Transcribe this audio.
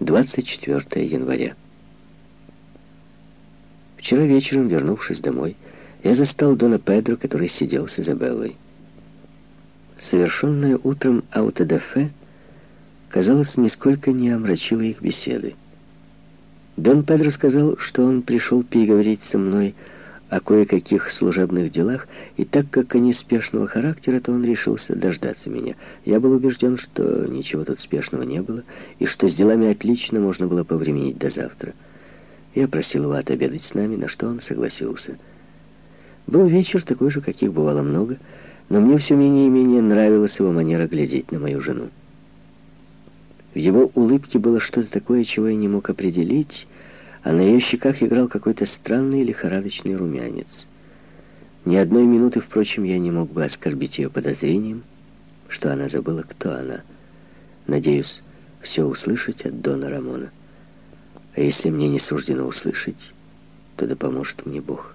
24 января. Вчера вечером, вернувшись домой, я застал Дона Педро, который сидел с Изабеллой. Совершенное утром аутодафе, казалось, нисколько не омрачило их беседы. Дон Педро сказал, что он пришел переговорить со мной о кое-каких служебных делах, и так как они спешного характера, то он решился дождаться меня. Я был убежден, что ничего тут спешного не было, и что с делами отлично можно было повременить до завтра. Я просил его отобедать с нами, на что он согласился. Был вечер такой же, каких бывало много, но мне все менее и менее нравилась его манера глядеть на мою жену. В его улыбке было что-то такое, чего я не мог определить, а на ее щеках играл какой-то странный лихорадочный румянец. Ни одной минуты, впрочем, я не мог бы оскорбить ее подозрением, что она забыла, кто она. Надеюсь, все услышать от Дона Рамона. А если мне не суждено услышать, то да поможет мне Бог».